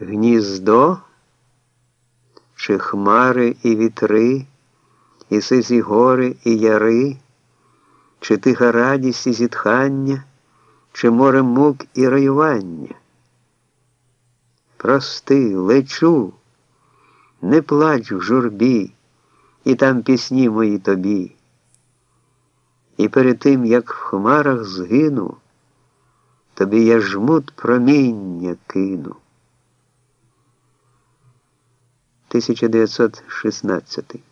Гніздо, чи хмари і вітри, і сизі гори і яри, чи тиха радість і зітхання, чи море мук і раювання. Прости, лечу, не плач в журбі, і там пісні мої тобі. І перед тим, як в хмарах згину, тобі я жмут проміння кину. 1916